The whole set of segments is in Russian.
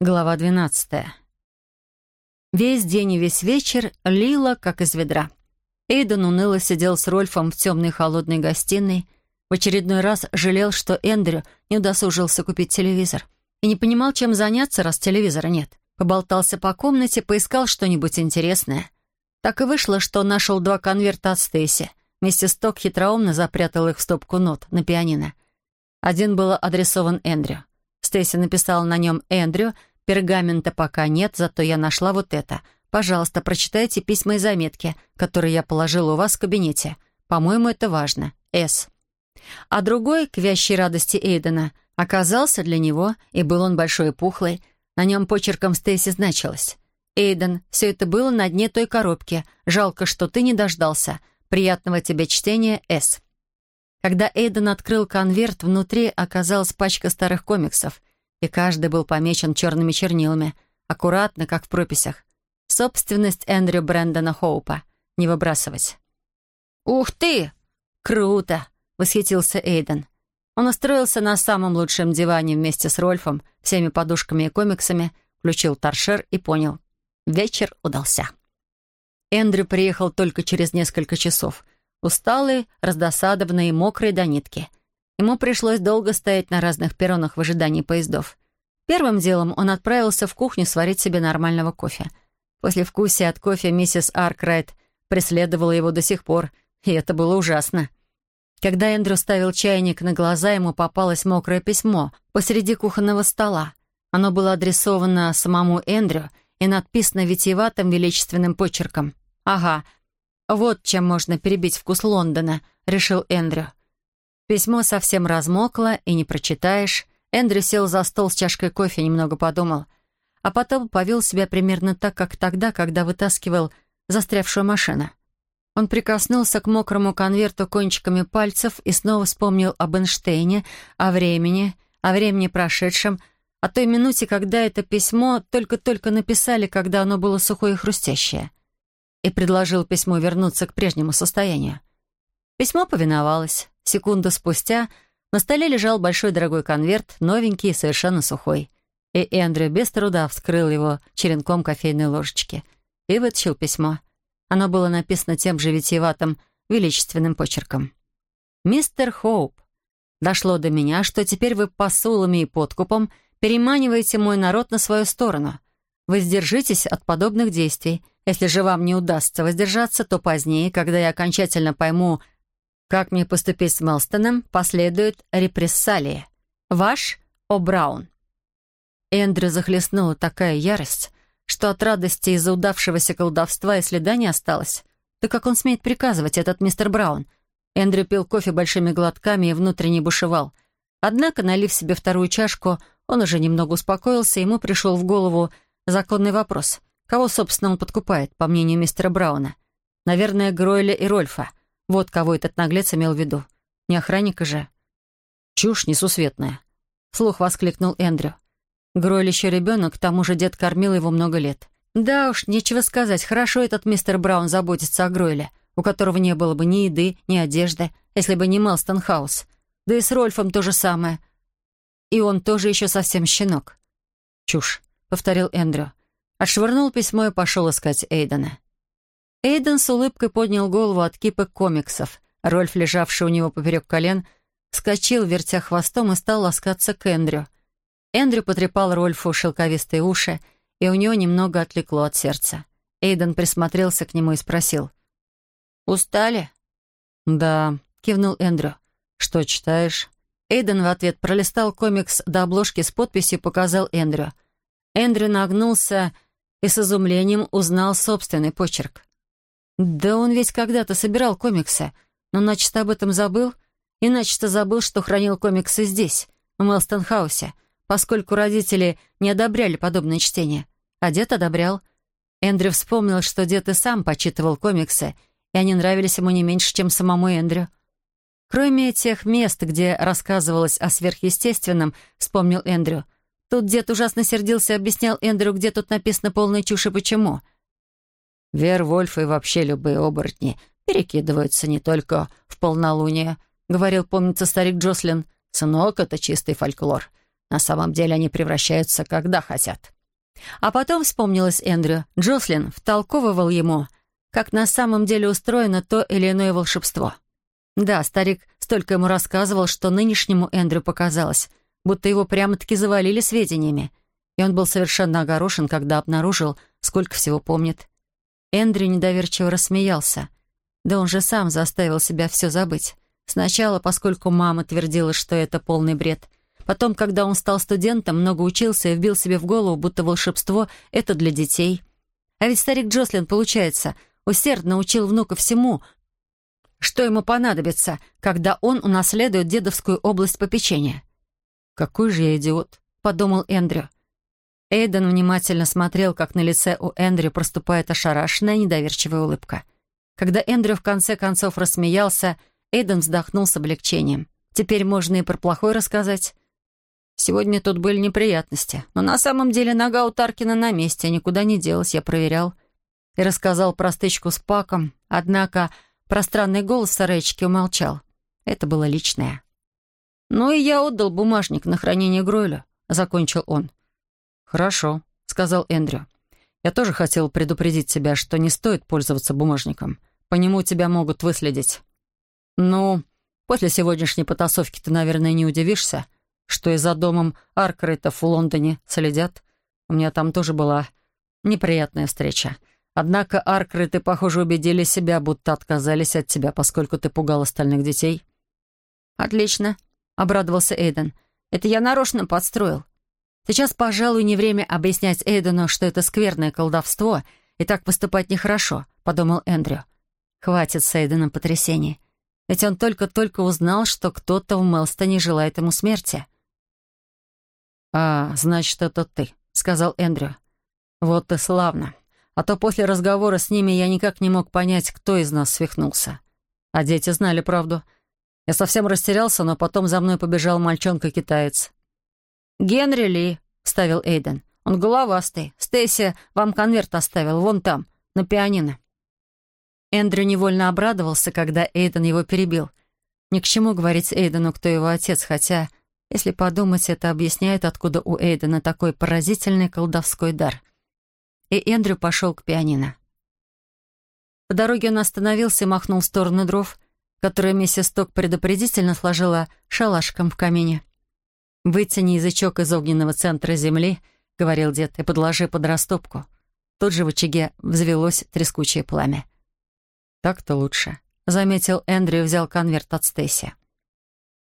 Глава 12. Весь день и весь вечер лило, как из ведра. Эйден уныло сидел с Рольфом в темной холодной гостиной. В очередной раз жалел, что Эндрю не удосужился купить телевизор. И не понимал, чем заняться, раз телевизора нет. Поболтался по комнате, поискал что-нибудь интересное. Так и вышло, что нашел два конверта от Стейси. Миссис Ток хитроумно запрятал их в стопку нот на пианино. Один был адресован Эндрю. Стейси написала на нем «Эндрю», Пергамента пока нет, зато я нашла вот это. Пожалуйста, прочитайте письма и заметки, которые я положила у вас в кабинете. По-моему, это важно. С. А другой, к вящей радости Эйдена, оказался для него, и был он большой и пухлый. На нем почерком Стейси значилось. «Эйден, все это было на дне той коробки. Жалко, что ты не дождался. Приятного тебе чтения, С». Когда Эйден открыл конверт, внутри оказалась пачка старых комиксов и каждый был помечен черными чернилами, аккуратно, как в прописях. Собственность Эндрю Брэндона Хоупа. Не выбрасывать. «Ух ты! Круто!» — восхитился Эйден. Он устроился на самом лучшем диване вместе с Рольфом, всеми подушками и комиксами, включил торшер и понял. Вечер удался. Эндрю приехал только через несколько часов. Усталый, раздосадованный и мокрый до нитки — Ему пришлось долго стоять на разных перронах в ожидании поездов. Первым делом он отправился в кухню сварить себе нормального кофе. После вкусия от кофе миссис Аркрайт преследовала его до сих пор, и это было ужасно. Когда Эндрю ставил чайник на глаза, ему попалось мокрое письмо посреди кухонного стола. Оно было адресовано самому Эндрю и надписано витиеватым величественным почерком. «Ага, вот чем можно перебить вкус Лондона», — решил Эндрю. Письмо совсем размокло, и не прочитаешь. Эндрю сел за стол с чашкой кофе, немного подумал. А потом повел себя примерно так, как тогда, когда вытаскивал застрявшую машину. Он прикоснулся к мокрому конверту кончиками пальцев и снова вспомнил об Эйнштейне, о времени, о времени прошедшем, о той минуте, когда это письмо только-только написали, когда оно было сухое и хрустящее. И предложил письмо вернуться к прежнему состоянию. Письмо повиновалось. Секунду спустя на столе лежал большой дорогой конверт, новенький и совершенно сухой. И Эндрю без труда вскрыл его черенком кофейной ложечки и вытащил письмо. Оно было написано тем же витиеватым, величественным почерком. «Мистер Хоуп, дошло до меня, что теперь вы посулами и подкупом переманиваете мой народ на свою сторону. Воздержитесь от подобных действий. Если же вам не удастся воздержаться, то позднее, когда я окончательно пойму, как мне поступить с Мелстоном, последует репрессалии. Ваш О'Браун. Эндрю захлестнула такая ярость, что от радости из-за удавшегося колдовства и следа не осталось. Да как он смеет приказывать, этот мистер Браун? Эндрю пил кофе большими глотками и внутренне бушевал. Однако, налив себе вторую чашку, он уже немного успокоился, и ему пришел в голову законный вопрос. Кого, собственно, он подкупает, по мнению мистера Брауна? Наверное, Гройля и Рольфа. Вот кого этот наглец имел в виду. Не охранника же. «Чушь несусветная», — слух воскликнул Эндрю. Гройль еще ребенок, к тому же дед кормил его много лет. Да уж, нечего сказать, хорошо этот мистер Браун заботится о Гройле, у которого не было бы ни еды, ни одежды, если бы не Мелстон Хаус. Да и с Рольфом то же самое. И он тоже еще совсем щенок. «Чушь», — повторил Эндрю. Отшвырнул письмо и пошел искать Эйдена. Эйден с улыбкой поднял голову от кипы комиксов. Рольф, лежавший у него поперек колен, вскочил, вертя хвостом, и стал ласкаться к Эндрю. Эндрю потрепал Рольфу шелковистые уши, и у него немного отвлекло от сердца. Эйден присмотрелся к нему и спросил. «Устали?» «Да», — кивнул Эндрю. «Что читаешь?» Эйден в ответ пролистал комикс до обложки с подписью и показал Эндрю. Эндрю нагнулся и с изумлением узнал собственный почерк. Да он ведь когда-то собирал комиксы, но начисто об этом забыл. И начисто забыл, что хранил комиксы здесь, в Мелстон-хаусе, поскольку родители не одобряли подобное чтение. А дед одобрял. Эндрю вспомнил, что дед и сам почитывал комиксы, и они нравились ему не меньше, чем самому Эндрю. Кроме тех мест, где рассказывалось о сверхъестественном, вспомнил Эндрю. Тут дед ужасно сердился и объяснял Эндрю, где тут написано полная чушь и почему — Вервольфы и вообще любые оборотни перекидываются не только в полнолуние, говорил, помнится, старик Джослин. Сынок, это чистый фольклор. На самом деле они превращаются, когда хотят». А потом вспомнилось Эндрю. Джослин втолковывал ему, как на самом деле устроено то или иное волшебство. Да, старик столько ему рассказывал, что нынешнему Эндрю показалось, будто его прямо-таки завалили сведениями. И он был совершенно огорошен, когда обнаружил, сколько всего помнит. Эндрю недоверчиво рассмеялся. Да он же сам заставил себя все забыть. Сначала, поскольку мама твердила, что это полный бред. Потом, когда он стал студентом, много учился и вбил себе в голову, будто волшебство — это для детей. А ведь старик Джослин, получается, усердно учил внука всему, что ему понадобится, когда он унаследует дедовскую область попечения. «Какой же я идиот», — подумал Эндрю. Эйден внимательно смотрел, как на лице у Эндрю проступает ошарашенная, недоверчивая улыбка. Когда Эндрю в конце концов рассмеялся, Эйден вздохнул с облегчением. Теперь можно и про плохой рассказать. Сегодня тут были неприятности, но на самом деле нога у Таркина на месте, никуда не делась, я проверял. И рассказал про стычку с Паком, однако пространный голос Саречки умолчал. Это было личное. «Ну и я отдал бумажник на хранение Гройлю», — закончил он. «Хорошо», — сказал Эндрю. «Я тоже хотел предупредить тебя, что не стоит пользоваться бумажником. По нему тебя могут выследить». «Ну, после сегодняшней потасовки ты, наверное, не удивишься, что и за домом Аркрейтов в Лондоне следят. У меня там тоже была неприятная встреча. Однако Аркрейты, похоже, убедили себя, будто отказались от тебя, поскольку ты пугал остальных детей». «Отлично», — обрадовался Эйден. «Это я нарочно подстроил. Сейчас, пожалуй, не время объяснять Эйдену, что это скверное колдовство, и так поступать нехорошо», — подумал Эндрю. «Хватит с Эйденом потрясений. Ведь он только-только узнал, что кто-то в Мелстоне желает ему смерти». «А, значит, это ты», — сказал Эндрю. «Вот и славно. А то после разговора с ними я никак не мог понять, кто из нас свихнулся. А дети знали правду. Я совсем растерялся, но потом за мной побежал мальчонка-китаец. «Генри Ли», — вставил Эйден. «Он головастый. Стейси вам конверт оставил, вон там, на пианино». Эндрю невольно обрадовался, когда Эйден его перебил. Ни к чему говорить Эйдену, кто его отец, хотя, если подумать, это объясняет, откуда у Эйдена такой поразительный колдовской дар. И Эндрю пошел к пианино. По дороге он остановился и махнул в сторону дров, которые миссис Ток предупредительно сложила шалашком в камине. «Вытяни язычок из огненного центра земли», — говорил дед, — «и подложи под растопку». Тут же в очаге взвелось трескучее пламя. «Так-то лучше», — заметил Эндрю и взял конверт от Стейси.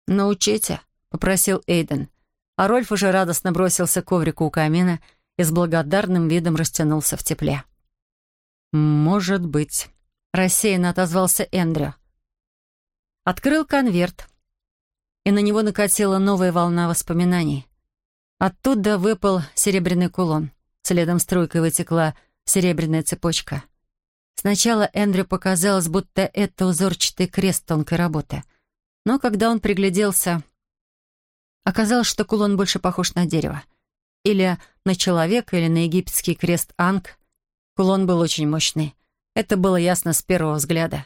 «Научите», — попросил Эйден. А Рольф уже радостно бросился к коврику у камина и с благодарным видом растянулся в тепле. «Может быть», — рассеянно отозвался Эндрю. Открыл конверт и на него накатила новая волна воспоминаний. Оттуда выпал серебряный кулон. Следом струйкой вытекла серебряная цепочка. Сначала Эндрю показалось, будто это узорчатый крест тонкой работы. Но когда он пригляделся, оказалось, что кулон больше похож на дерево. Или на человека, или на египетский крест Анг. Кулон был очень мощный. Это было ясно с первого взгляда.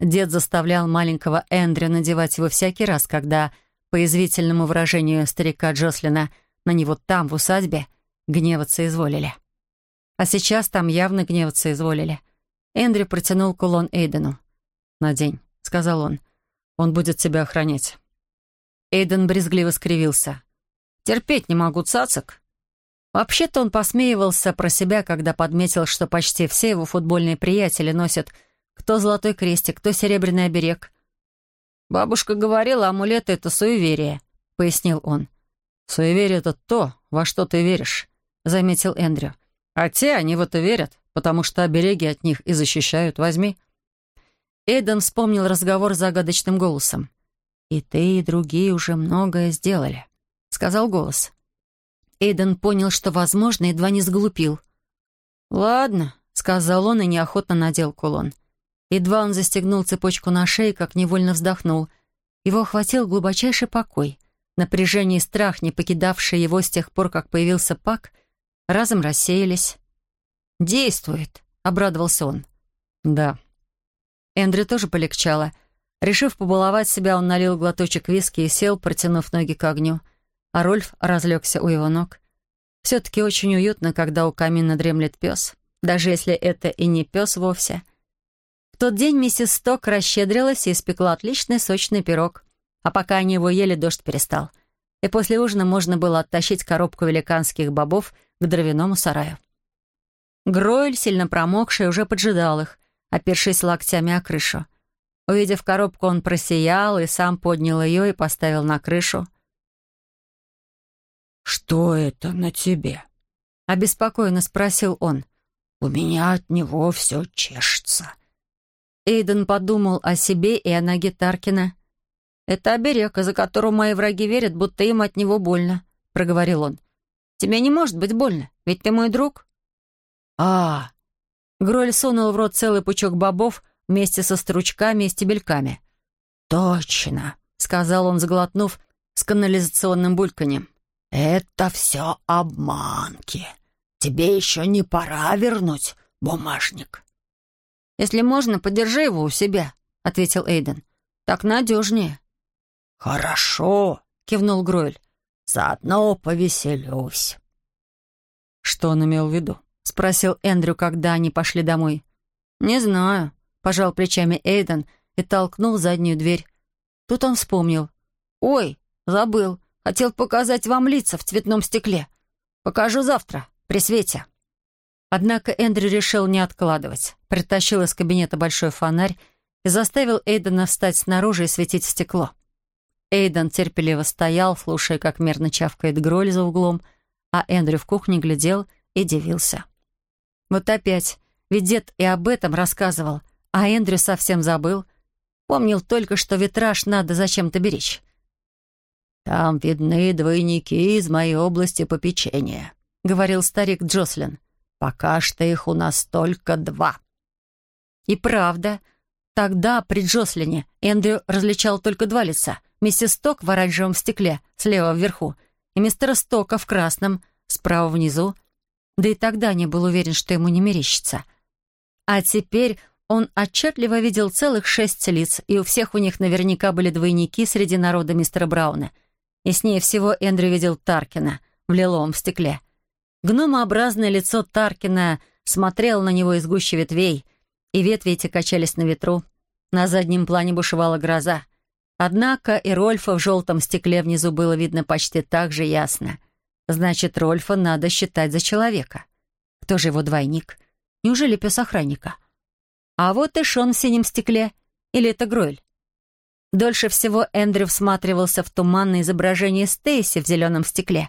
Дед заставлял маленького Эндрю надевать его всякий раз, когда, по извительному выражению старика Джослина, на него там, в усадьбе, гневаться изволили. А сейчас там явно гневаться изволили. Эндрю протянул кулон Эйдену. «Надень», — сказал он. «Он будет тебя охранять». Эйден брезгливо скривился. «Терпеть не могу цацок». Вообще-то он посмеивался про себя, когда подметил, что почти все его футбольные приятели носят кто золотой крестик, кто серебряный оберег. «Бабушка говорила, амулеты — это суеверие», — пояснил он. «Суеверие — это то, во что ты веришь», — заметил Эндрю. «А те, они в это верят, потому что обереги от них и защищают. Возьми». Эйден вспомнил разговор с загадочным голосом. «И ты, и другие уже многое сделали», — сказал голос. Эйден понял, что, возможно, едва не сглупил. «Ладно», — сказал он и неохотно надел кулон. Едва он застегнул цепочку на шее, как невольно вздохнул. Его охватил глубочайший покой. Напряжение и страх, не покидавшие его с тех пор, как появился Пак, разом рассеялись. «Действует», — обрадовался он. «Да». Эндрю тоже полегчало. Решив побаловать себя, он налил глоточек виски и сел, протянув ноги к огню. а Рольф разлегся у его ног. Все-таки очень уютно, когда у камина дремлет пес, даже если это и не пес вовсе. В тот день миссис Сток расщедрилась и испекла отличный сочный пирог. А пока они его ели, дождь перестал. И после ужина можно было оттащить коробку великанских бобов к дровяному сараю. Гройль, сильно промокший, уже поджидал их, опершись локтями о крышу. Увидев коробку, он просиял и сам поднял ее и поставил на крышу. «Что это на тебе?» — обеспокоенно спросил он. «У меня от него все чешется». Эйден подумал о себе и о ноге Таркина. «Это оберег, из-за которого мои враги верят, будто им от него больно», — проговорил он. «Тебе не может быть больно, ведь ты мой друг». «А!» Гроль сунул в рот целый пучок бобов вместе со стручками и стебельками. «Точно», — сказал он, сглотнув с канализационным бульканьем. «Это все обманки. Тебе еще не пора вернуть бумажник». «Если можно, подержи его у себя», — ответил Эйден. «Так надежнее». «Хорошо», — кивнул Гройль. «Заодно повеселюсь». Что он имел в виду? — спросил Эндрю, когда они пошли домой. «Не знаю», — пожал плечами Эйден и толкнул заднюю дверь. Тут он вспомнил. «Ой, забыл. Хотел показать вам лица в цветном стекле. Покажу завтра, при свете». Однако Эндрю решил не откладывать. Притащил из кабинета большой фонарь и заставил Эйдена встать снаружи и светить стекло. Эйден терпеливо стоял, слушая, как мерно чавкает гроль за углом, а Эндрю в кухне глядел и дивился. Вот опять. Ведь дед и об этом рассказывал, а Эндрю совсем забыл. Помнил только, что витраж надо зачем-то беречь. «Там видны двойники из моей области попечения», — говорил старик Джослин. «Пока что их у нас только два». И правда, тогда при Джослине Эндрю различал только два лица. Миссис Сток в оранжевом стекле, слева вверху, и мистера Стока в красном, справа внизу, да и тогда не был уверен, что ему не мерещится. А теперь он отчетливо видел целых шесть лиц, и у всех у них наверняка были двойники среди народа мистера Брауна. И с ней всего Эндрю видел Таркина в лиловом стекле. Гномообразное лицо Таркина смотрело на него из гущи ветвей, и ветви эти качались на ветру. На заднем плане бушевала гроза. Однако и Рольфа в желтом стекле внизу было видно почти так же ясно. Значит, Рольфа надо считать за человека. Кто же его двойник? Неужели пес охранника? А вот и Шон в синем стекле. Или это Гройль? Дольше всего Эндрю всматривался в туманное изображение Стейси в зеленом стекле,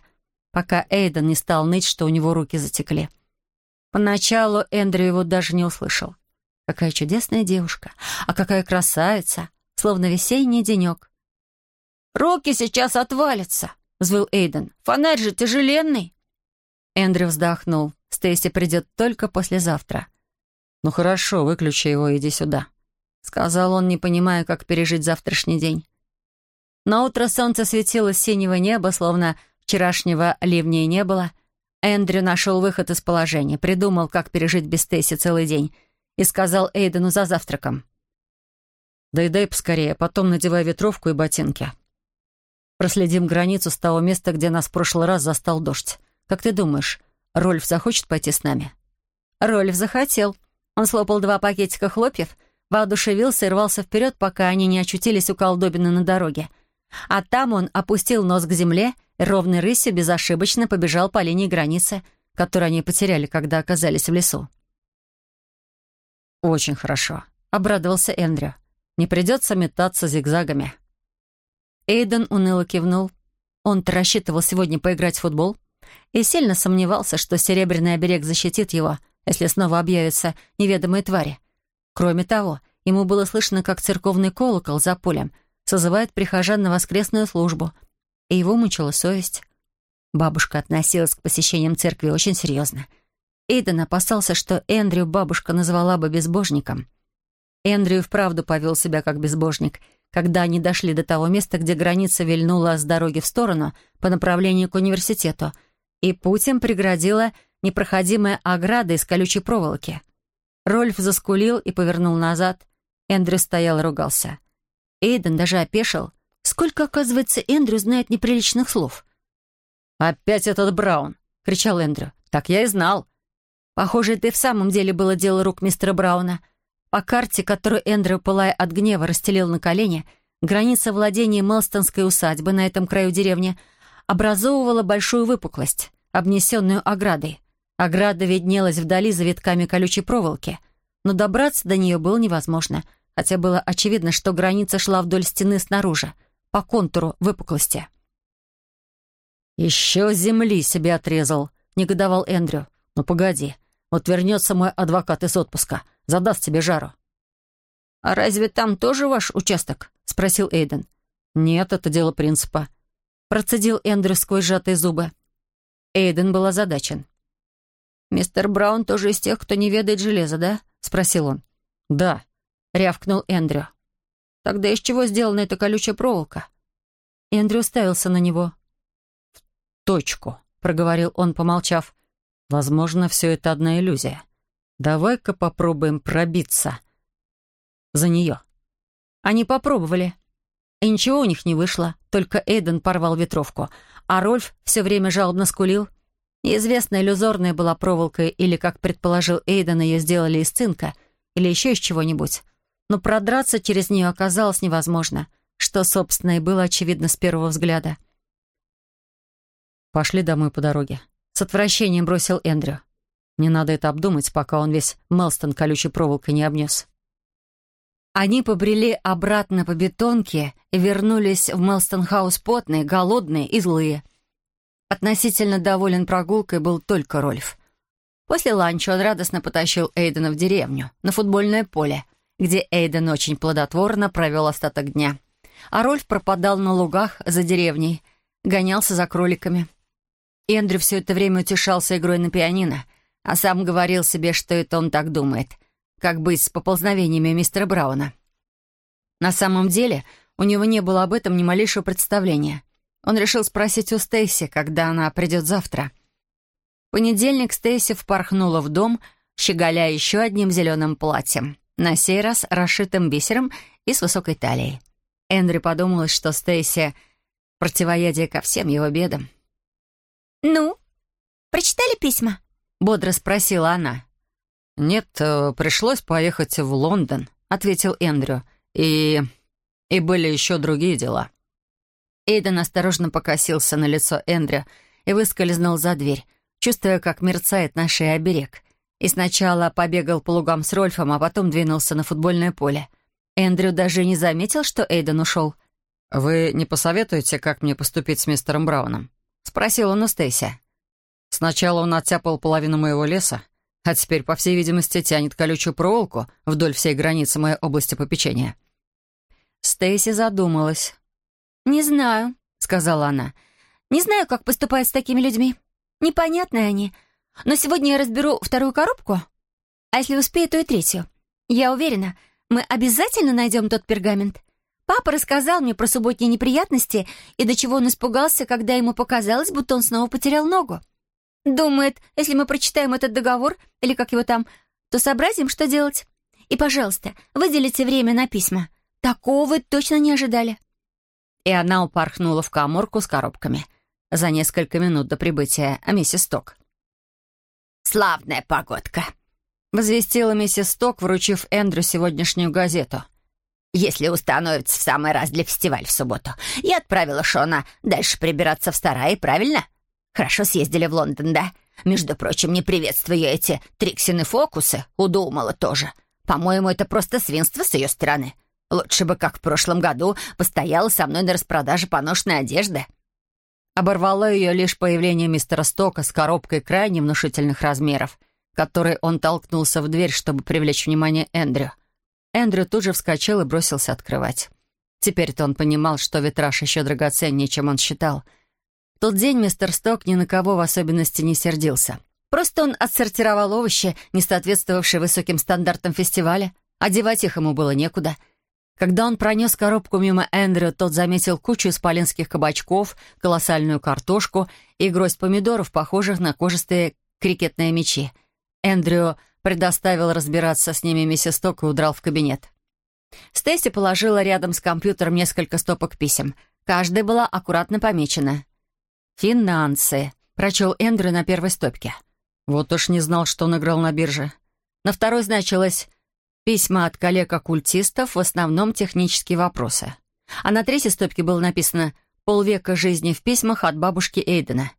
пока Эйден не стал ныть, что у него руки затекли. Поначалу Эндрю его даже не услышал. Какая чудесная девушка, а какая красавица, словно весенний денек. «Руки сейчас отвалятся!» — взвыл Эйден. «Фонарь же тяжеленный!» Эндрю вздохнул. Стейси придет только послезавтра. «Ну хорошо, выключи его, иди сюда», — сказал он, не понимая, как пережить завтрашний день. На утро солнце светило с синего неба, словно вчерашнего ливня не было. Эндрю нашел выход из положения, придумал, как пережить без Стейси целый день, и сказал Эйдену за завтраком. «Дай-дай поскорее, потом надевай ветровку и ботинки. Проследим границу с того места, где нас в прошлый раз застал дождь. Как ты думаешь, Рольф захочет пойти с нами?» Рольф захотел. Он слопал два пакетика хлопьев, воодушевился и рвался вперед, пока они не очутились у колдобины на дороге. А там он опустил нос к земле и ровной рысью безошибочно побежал по линии границы, которую они потеряли, когда оказались в лесу. «Очень хорошо», — обрадовался Эндрю. «Не придется метаться зигзагами». Эйден уныло кивнул. Он-то рассчитывал сегодня поиграть в футбол и сильно сомневался, что серебряный оберег защитит его, если снова объявятся неведомые твари. Кроме того, ему было слышно, как церковный колокол за полем созывает прихожан на воскресную службу, и его мучила совесть. Бабушка относилась к посещениям церкви очень серьезно. Эйден опасался, что Эндрю бабушка назвала бы безбожником. Эндрю вправду повел себя как безбожник — когда они дошли до того места, где граница вильнула с дороги в сторону по направлению к университету, и путем преградила непроходимая ограда из колючей проволоки. Рольф заскулил и повернул назад. Эндрю стоял и ругался. Эйден даже опешил. Сколько, оказывается, Эндрю знает неприличных слов. «Опять этот Браун!» — кричал Эндрю. «Так я и знал». Похоже, это и в самом деле было дело рук мистера Брауна. По карте, которую Эндрю, пылая от гнева, расстелил на колени, граница владения Мелстонской усадьбы на этом краю деревни образовывала большую выпуклость, обнесенную оградой. Ограда виднелась вдали за витками колючей проволоки, но добраться до нее было невозможно, хотя было очевидно, что граница шла вдоль стены снаружи, по контуру выпуклости. «Еще земли себе отрезал», — негодовал Эндрю. «Ну погоди, вот вернется мой адвокат из отпуска, задаст тебе жару». «А разве там тоже ваш участок?» — спросил Эйден. «Нет, это дело принципа», — процедил Эндрю сквозь сжатые зубы. Эйден был озадачен. «Мистер Браун тоже из тех, кто не ведает железа, да?» — спросил он. «Да», — рявкнул Эндрю. «Тогда из чего сделана эта колючая проволока?» Эндрю уставился на него. «В точку», — проговорил он, помолчав. «Возможно, все это одна иллюзия. Давай-ка попробуем пробиться за нее». Они попробовали. И ничего у них не вышло, только Эйден порвал ветровку, а Рольф все время жалобно скулил. Неизвестная иллюзорная была проволока, или, как предположил Эйден, ее сделали из цинка, или еще из чего-нибудь. Но продраться через нее оказалось невозможно, что, собственно, и было очевидно с первого взгляда. «Пошли домой по дороге», — с отвращением бросил Эндрю. «Не надо это обдумать, пока он весь Мелстон колючей проволокой не обнес». Они побрели обратно по бетонке и вернулись в Мелстон-хаус потные, голодные и злые — Относительно доволен прогулкой был только Рольф. После ланча он радостно потащил Эйдена в деревню, на футбольное поле, где Эйден очень плодотворно провел остаток дня. А Рольф пропадал на лугах за деревней, гонялся за кроликами. Эндрю все это время утешался игрой на пианино, а сам говорил себе, что это он так думает, как быть с поползновениями мистера Брауна. На самом деле у него не было об этом ни малейшего представления — он решил спросить у Стейси, когда она придет завтра. В понедельник Стейси впорхнула в дом, щеголяя еще одним зеленым платьем, на сей раз расшитым бисером и с высокой талией. Эндрю подумалось, что Стейси — противоядие ко всем его бедам. «Ну, прочитали письма?» — бодро спросила она. «Нет, э, пришлось поехать в Лондон», — ответил Эндрю. «И... и были еще другие дела». Эйден осторожно покосился на лицо Эндрю и выскользнул за дверь, чувствуя, как мерцает наш оберег. И сначала побегал по лугам с Рольфом, а потом двинулся на футбольное поле. Эндрю даже не заметил, что Эйден ушел. «Вы не посоветуете, как мне поступить с мистером Брауном?» — спросил он у Стейси. «Сначала он оттяпал половину моего леса, а теперь, по всей видимости, тянет колючую проволоку вдоль всей границы моей области попечения». Стейси задумалась. «Не знаю», — сказала она. «Не знаю, как поступать с такими людьми. Непонятные они. Но сегодня я разберу вторую коробку. А если успею, то и третью. Я уверена, мы обязательно найдем тот пергамент. Папа рассказал мне про субботние неприятности и до чего он испугался, когда ему показалось, будто он снова потерял ногу. Думает, если мы прочитаем этот договор, или как его там, то сообразим, что делать. И, пожалуйста, выделите время на письма. Такого вы точно не ожидали и она упорхнула в коморку с коробками за несколько минут до прибытия миссис Ток. «Славная погодка», — возвестила миссис Ток, вручив Эндрю сегодняшнюю газету. «Если установится в самый раз для фестиваля в субботу. Я отправила Шона дальше прибираться в старае, правильно? Хорошо съездили в Лондон, да? Между прочим, не приветствую эти триксины-фокусы. Удумала тоже. По-моему, это просто свинство с ее стороны. Лучше бы, как в прошлом году, постояла со мной на распродаже поношенной одежды». Оборвало ее лишь появление мистера Стока с коробкой крайне внушительных размеров, которой он толкнулся в дверь, чтобы привлечь внимание Эндрю. Эндрю тут же вскочил и бросился открывать. Теперь-то он понимал, что витраж еще драгоценнее, чем он считал. В тот день мистер Сток ни на кого в особенности не сердился. Просто он отсортировал овощи, не соответствовавшие высоким стандартам фестиваля. Одевать их ему было некуда — когда он пронес коробку мимо Эндрю, тот заметил кучу исполинских кабачков, колоссальную картошку и гроздь помидоров, похожих на кожистые крикетные мячи. Эндрю предоставил разбираться с ними миссис Ток и удрал в кабинет. Стейси положила рядом с компьютером несколько стопок писем. Каждая была аккуратно помечена. «Финансы», — прочел Эндрю на первой стопке. Вот уж не знал, что он играл на бирже. На второй значилось «Письма от коллег-оккультистов, в основном технические вопросы». А на третьей стопке было написано «Полвека жизни в письмах от бабушки Эйдена».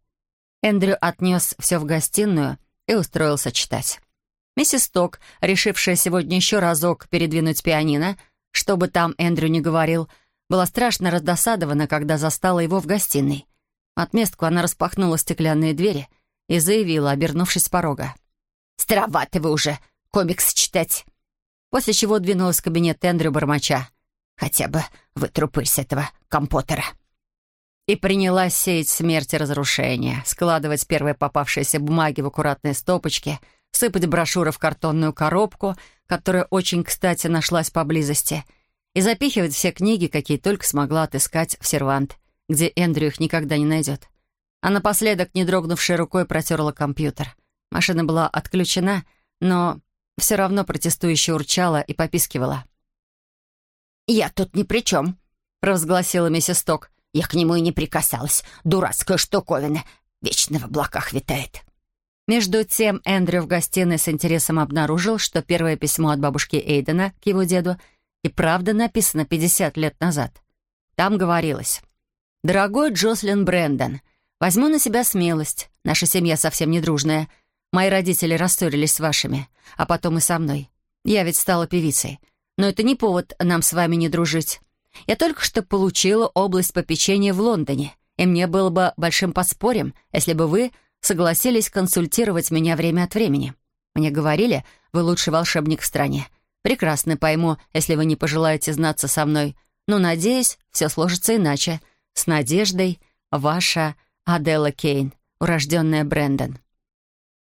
Эндрю отнес все в гостиную и устроился читать. Миссис Ток, решившая сегодня еще разок передвинуть пианино, чтобы там Эндрю не говорил, была страшно раздосадована, когда застала его в гостиной. Отместку она распахнула стеклянные двери и заявила, обернувшись с порога. «Староваты вы уже комикс читать!» После чего двинулась в кабинет Эндрю Бормача. «Хотя бы вытру пыль с этого компотера!» и принялась сеять смерть и разрушение, складывать первые попавшиеся бумаги в аккуратные стопочки, сыпать брошюры в картонную коробку, которая очень кстати нашлась поблизости, и запихивать все книги, какие только смогла отыскать в сервант, где Эндрю их никогда не найдет. А напоследок, не дрогнувшей рукой, протерла компьютер. Машина была отключена, но все равно протестующе урчала и попискивала. «Я тут ни при чем», — провозгласила миссис Ток. Я к нему и не прикасалась. Дурацкая штуковина. Вечно в облаках витает. Между тем Эндрю в гостиной с интересом обнаружил, что первое письмо от бабушки Эйдена к его деду и правда написано 50 лет назад. Там говорилось «Дорогой Джослин Брэндон, возьму на себя смелость. Наша семья совсем не дружная. Мои родители рассорились с вашими, а потом и со мной. Я ведь стала певицей. Но это не повод нам с вами не дружить. Я только что получила область попечения в Лондоне, и мне было бы большим подспорьем, если бы вы согласились консультировать меня время от времени. Мне говорили, вы лучший волшебник в стране. Прекрасно пойму, если вы не пожелаете знаться со мной, но, надеюсь, все сложится иначе. С надеждой, ваша Адела Кейн, урожденная Брэндон».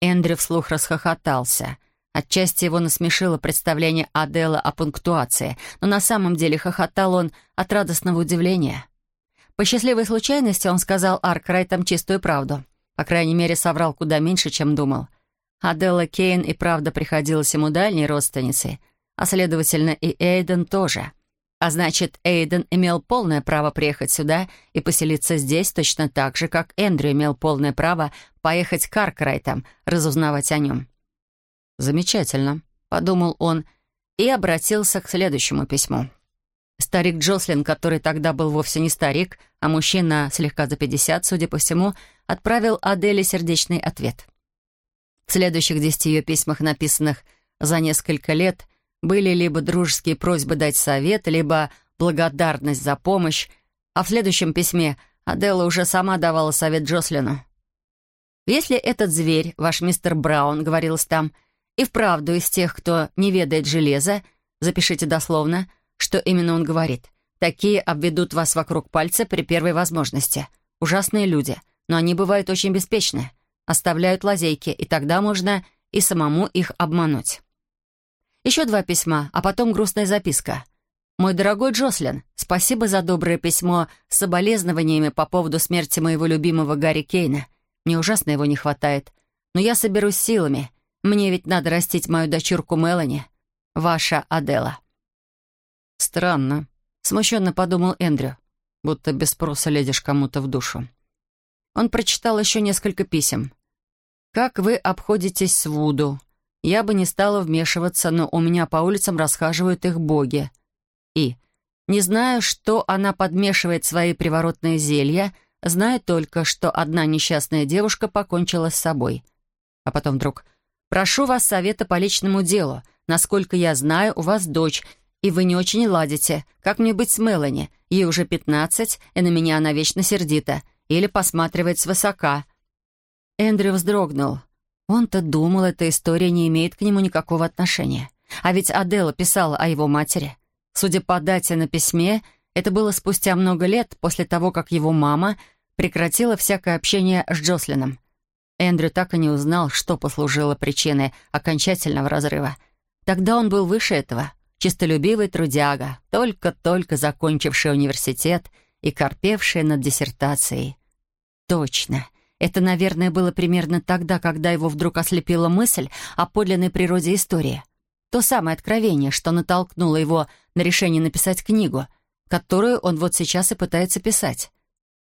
Эндрю вслух расхохотался — Отчасти его насмешило представление Адела о пунктуации, но на самом деле хохотал он от радостного удивления. По счастливой случайности он сказал Аркрайтам чистую правду. По крайней мере, соврал куда меньше, чем думал. Адела Кейн и правда приходилась ему дальней родственницей, а, следовательно, и Эйден тоже. А значит, Эйден имел полное право приехать сюда и поселиться здесь точно так же, как Эндрю имел полное право поехать к Аркрайтам, разузнавать о нем. «Замечательно», — подумал он и обратился к следующему письму. Старик Джослин, который тогда был вовсе не старик, а мужчина слегка за пятьдесят, судя по всему, отправил Аделе сердечный ответ. В следующих десяти ее письмах, написанных за несколько лет, были либо дружеские просьбы дать совет, либо благодарность за помощь, а в следующем письме Адела уже сама давала совет Джослину. «Если этот зверь, ваш мистер Браун, — говорилось там, — и вправду из тех, кто не ведает железа, запишите дословно, что именно он говорит. Такие обведут вас вокруг пальца при первой возможности. Ужасные люди, но они бывают очень беспечны, оставляют лазейки, и тогда можно и самому их обмануть. Еще два письма, а потом грустная записка. «Мой дорогой Джослин, спасибо за доброе письмо с соболезнованиями по поводу смерти моего любимого Гарри Кейна. Мне ужасно его не хватает. Но я соберусь силами мне ведь надо растить мою дочурку Мелани. Ваша Адела». «Странно», — смущенно подумал Эндрю, будто без спроса лезешь кому-то в душу. Он прочитал еще несколько писем. «Как вы обходитесь с Вуду? Я бы не стала вмешиваться, но у меня по улицам расхаживают их боги. И не знаю, что она подмешивает свои приворотные зелья, знаю только, что одна несчастная девушка покончила с собой. А потом вдруг Прошу вас совета по личному делу. Насколько я знаю, у вас дочь, и вы не очень ладите. Как мне быть с Мелани? Ей уже пятнадцать, и на меня она вечно сердита. Или посматривает свысока». Эндрю вздрогнул. Он-то думал, эта история не имеет к нему никакого отношения. А ведь Адела писала о его матери. Судя по дате на письме, это было спустя много лет после того, как его мама прекратила всякое общение с Джослином. Эндрю так и не узнал, что послужило причиной окончательного разрыва. Тогда он был выше этого, чистолюбивый трудяга, только-только закончивший университет и корпевший над диссертацией. Точно. Это, наверное, было примерно тогда, когда его вдруг ослепила мысль о подлинной природе истории. То самое откровение, что натолкнуло его на решение написать книгу, которую он вот сейчас и пытается писать.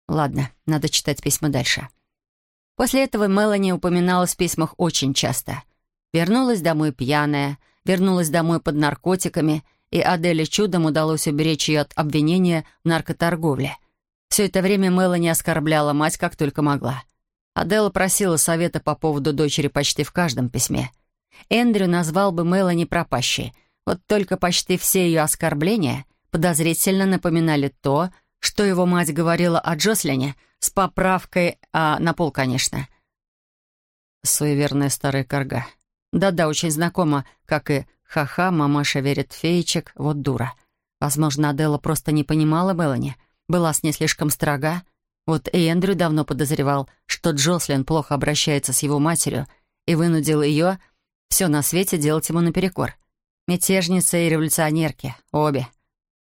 Ладно, надо читать письма дальше. После этого Мелани упоминалась в письмах очень часто. Вернулась домой пьяная, вернулась домой под наркотиками, и Аделе чудом удалось уберечь ее от обвинения в наркоторговле. Все это время Мелани оскорбляла мать как только могла. Адела просила совета по поводу дочери почти в каждом письме. Эндрю назвал бы Мелани пропащей. Вот только почти все ее оскорбления подозрительно напоминали то, что его мать говорила о Джослине, с поправкой а, на пол, конечно. Суеверная старая корга. Да-да, очень знакома, как и «ха-ха, мамаша верит феечек, вот дура». Возможно, Адела просто не понимала Мелани, была с ней слишком строга, вот и Эндрю давно подозревал, что Джослин плохо обращается с его матерью и вынудил ее все на свете делать ему наперекор. Мятежница и революционерки, обе.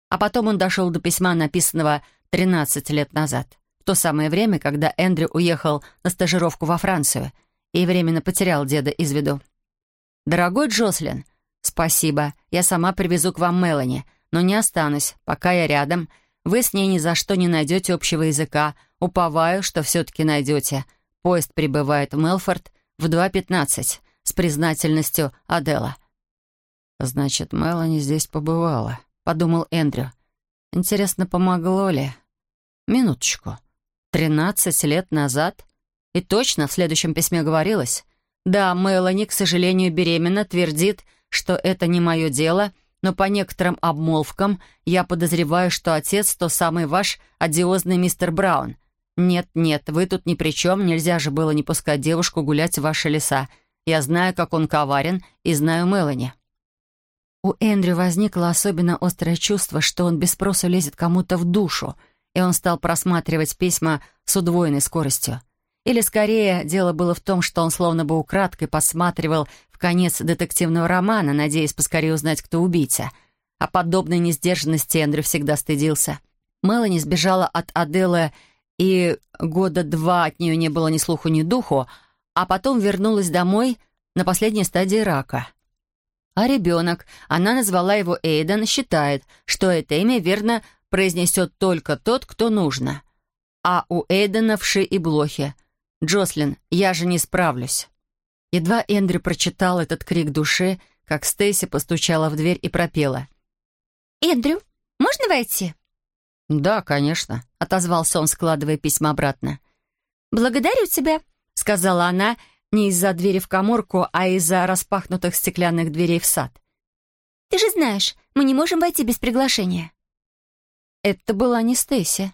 А потом он дошел до письма, написанного 13 лет назад, в то самое время, когда Эндрю уехал на стажировку во Францию и временно потерял деда из виду. «Дорогой Джослин, спасибо, я сама привезу к вам Мелани, но не останусь, пока я рядом», вы с ней ни за что не найдете общего языка. Уповаю, что все-таки найдете. Поезд прибывает в Мелфорд в 2.15 с признательностью Адела». «Значит, Мелани здесь побывала», — подумал Эндрю. «Интересно, помогло ли?» «Минуточку. Тринадцать лет назад?» И точно в следующем письме говорилось. «Да, Мелани, к сожалению, беременна, твердит, что это не мое дело», — но по некоторым обмолвкам я подозреваю, что отец — то самый ваш одиозный мистер Браун. Нет-нет, вы тут ни при чем, нельзя же было не пускать девушку гулять в ваши леса. Я знаю, как он коварен, и знаю Мелани». У Эндрю возникло особенно острое чувство, что он без спроса лезет кому-то в душу, и он стал просматривать письма с удвоенной скоростью. Или, скорее, дело было в том, что он словно бы украдкой посматривал в конец детективного романа, надеясь поскорее узнать, кто убийца. О подобной несдержанности Эндрю всегда стыдился. Мелани сбежала от Аделы, и года два от нее не было ни слуху, ни духу, а потом вернулась домой на последней стадии рака. А ребенок, она назвала его Эйден, считает, что это имя верно произнесет только тот, кто нужно. А у Эйдена вши и блохи. «Джослин, я же не справлюсь». Едва Эндрю прочитал этот крик души, как Стейси постучала в дверь и пропела. «Эндрю, можно войти?» «Да, конечно», — отозвался он, складывая письма обратно. «Благодарю тебя», — сказала она не из-за двери в коморку, а из-за распахнутых стеклянных дверей в сад. «Ты же знаешь, мы не можем войти без приглашения». Это была не Стейси.